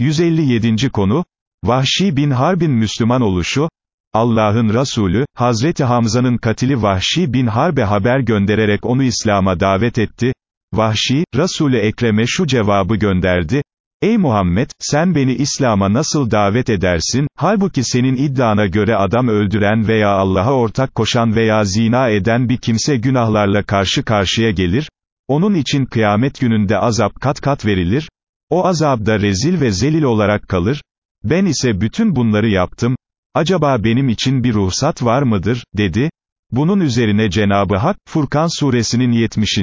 157. konu, Vahşi bin Harbin Müslüman oluşu, Allah'ın Resulü, Hazreti Hamza'nın katili Vahşi bin Harbe haber göndererek onu İslam'a davet etti, Vahşi, Resulü Ekrem'e şu cevabı gönderdi, Ey Muhammed, sen beni İslam'a nasıl davet edersin, halbuki senin iddiana göre adam öldüren veya Allah'a ortak koşan veya zina eden bir kimse günahlarla karşı karşıya gelir, onun için kıyamet gününde azap kat kat verilir, o azabda rezil ve zelil olarak kalır, ben ise bütün bunları yaptım, acaba benim için bir ruhsat var mıdır, dedi, bunun üzerine Cenabı Hak, Furkan suresinin 70.